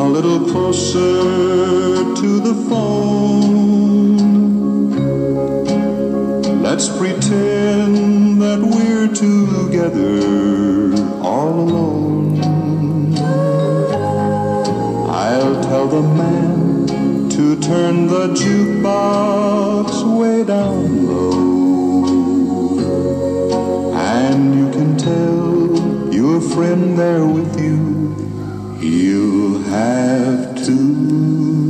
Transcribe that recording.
a little closer to the phone. Let's pretend that we're together all alone. I'll tell the man to turn the jukebox way down low. And you can tell your friend there with you, he'll have to